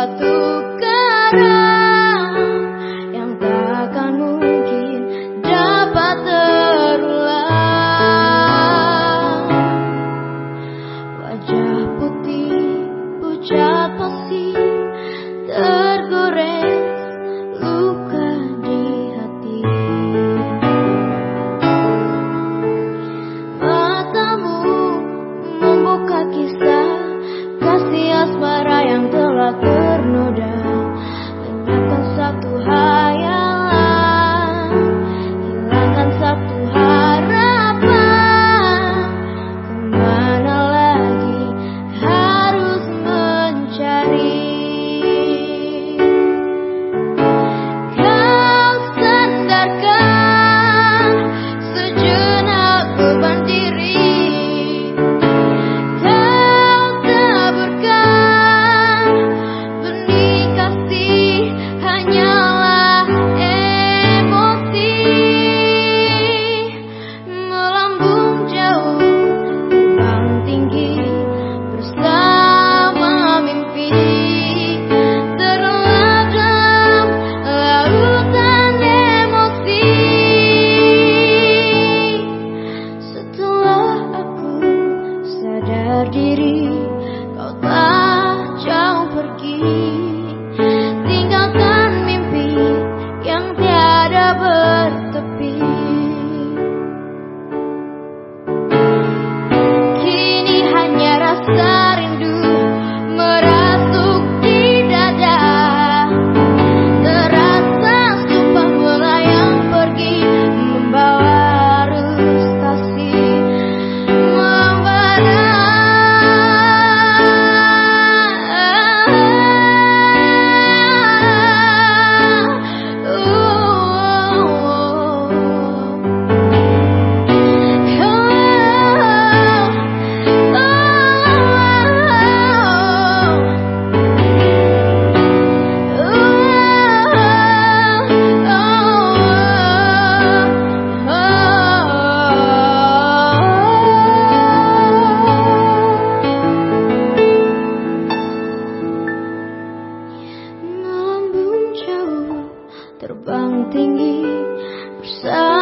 batu karang Lenyapkan terbang tinggi bersama